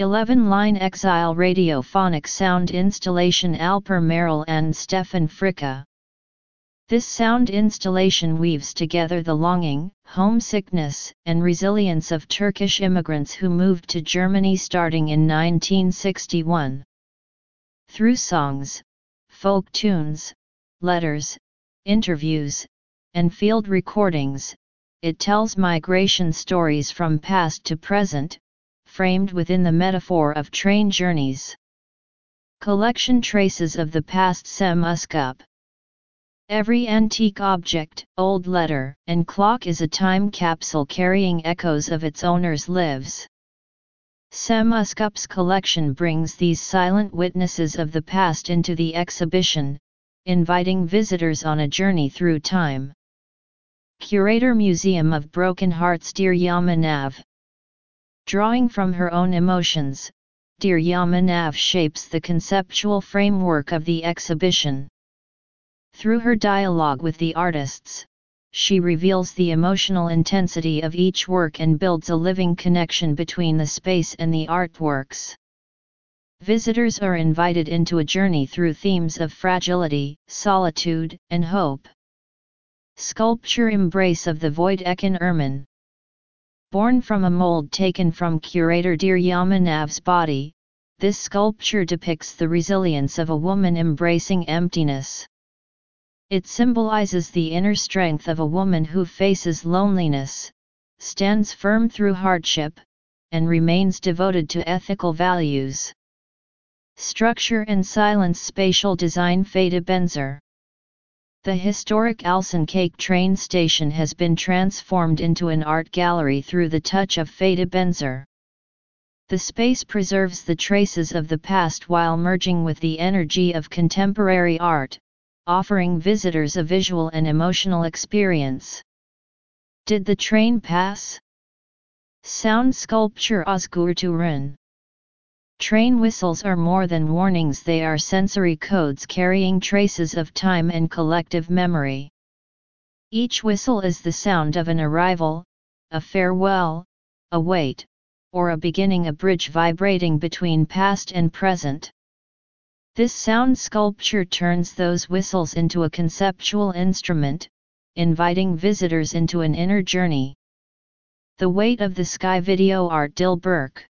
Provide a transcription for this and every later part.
11-line exile radiophonic sound installation Alper Maral and Stefan Fricke. This sound installation weaves together the longing, homesickness, and resilience of Turkish immigrants who moved to Germany starting in 1961. Through songs, folk tunes, letters, interviews, and field recordings, it tells migration stories from past to present, framed within the metaphor of train journeys. Collection traces of the past Sem Uskup. Every antique object, old letter, and clock is a time capsule carrying echoes of its owner's lives. Sem Uskup's collection brings these silent witnesses of the past into the exhibition, inviting visitors on a journey through time. Curator Museum of Broken Hearts Dear Yamanav Drawing from her own emotions, Dear Yamanav shapes the conceptual framework of the exhibition. Through her dialogue with the artists, she reveals the emotional intensity of each work and builds a living connection between the space and the artworks. Visitors are invited into a journey through themes of fragility, solitude, and hope. Sculpture Embrace of the Void Ekin Ermin Born from a mold taken from curator Dear Yamanav's body, this sculpture depicts the resilience of a woman embracing emptiness. It symbolizes the inner strength of a woman who faces loneliness, stands firm through hardship, and remains devoted to ethical values. Structure and Silence Spatial Design Fata Benzer the historic Alsancak train station has been transformed into an art gallery through the touch of Fata Benzer. The space preserves the traces of the past while merging with the energy of contemporary art, offering visitors a visual and emotional experience. Did the train pass? Sound sculpture Ozgurturin Train whistles are more than warnings they are sensory codes carrying traces of time and collective memory. Each whistle is the sound of an arrival, a farewell, a wait, or a beginning a bridge vibrating between past and present. This sound sculpture turns those whistles into a conceptual instrument, inviting visitors into an inner journey. The Weight of the Sky video art Dill Burke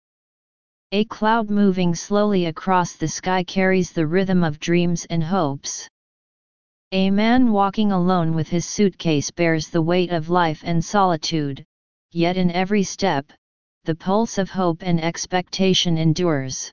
a cloud moving slowly across the sky carries the rhythm of dreams and hopes. A man walking alone with his suitcase bears the weight of life and solitude, yet in every step, the pulse of hope and expectation endures.